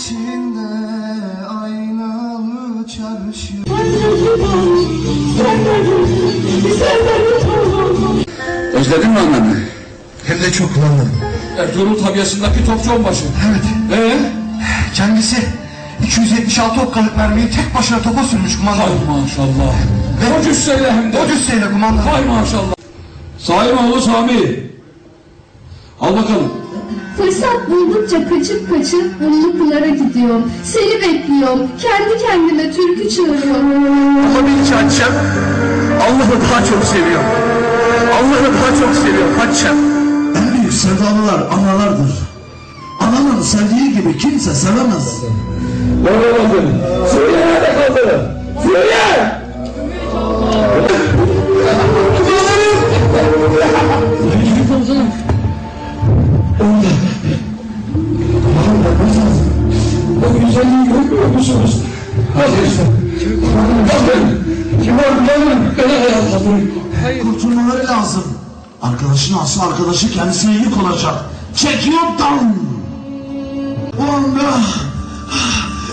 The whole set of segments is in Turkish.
İçinde aynalı çarşı Özledin mi ananı? Hem de çok kullandım. Ertuğrul tabiasındaki topçu onbaşı. Evet. Ee? Kendisi 276 okkalık mermiyi tek başına topa sürmüş kumandan. Hay maşallah. O cüsseyle hem de. O cüsseyle kumandan. Hay maşallah. Sairoğlu Sami. Al bakalım. Fırsat buldukça kaçıp kaçıp Unlupınar'a gidiyorum. Seni bekliyorum. Kendi kendime türkü çığırıyorum. Ama bir çarşaf Allah'ı daha çok seviyor. Allah'ı daha çok seviyor Hatice'm. En büyük sevdalılar analardır. Ananın sevdiği gibi kimse sevemez. Nerede kaldın? Suriye nerede kaldı? Kurtulmaları lazım. Arkadaşın aslı arkadaşı kendisine yük olacak. Çekiyor down. O anda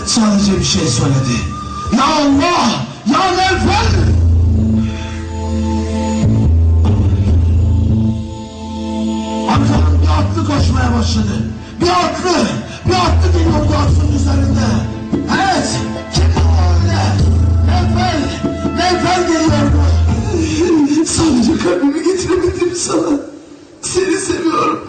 sadece bir şey söyledi. Ya Allah! Ya Nevfel! Sana. Seni seviyorum.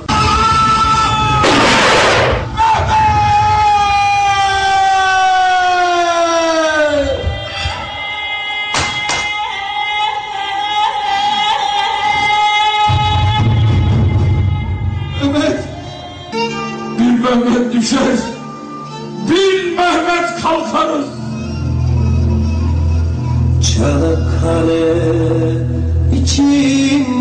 Mehmet. Düşer. Bin Mehmet kalkarız. Çanakkale içinde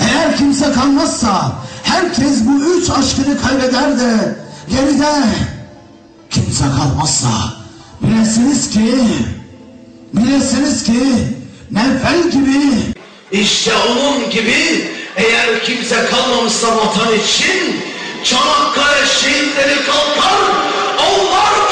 Eğer kimse kalmazsa herkes bu üç aşkını kaybeder de geride kimse kalmazsa bilesiniz ki bilesiniz ki Nevfel gibi İşte onun gibi eğer kimse kalmamışsa vatan için Çanakkale şehitleri kalkar, onlar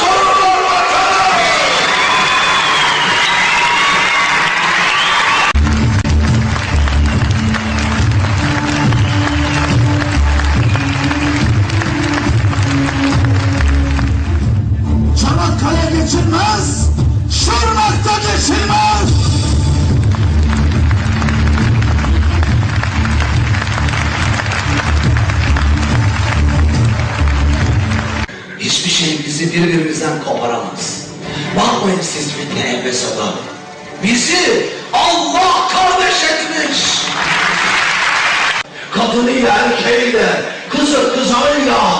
bizi birbirimizden koparamaz. Bakmayın siz fitneye ve sokağa. Bizi Allah kardeş etmiş. Kadınıyla erkeğiyle, kızı kızağıyla,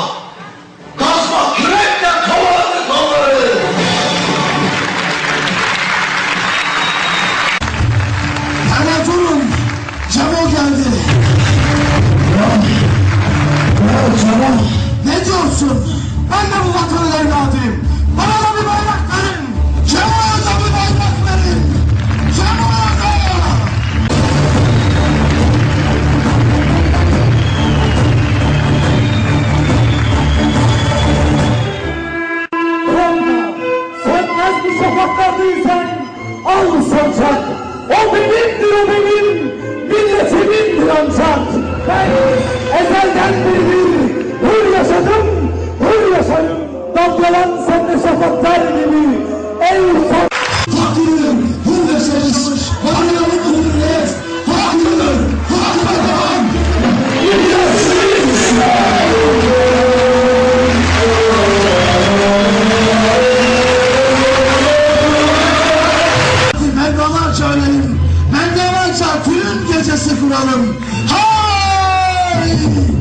sokaklardaysan al sancak. O benimdir o benim. Milletimindir ancak. Ben ezelden beridir Mendeva çarpın gecesi kuralım. Hay!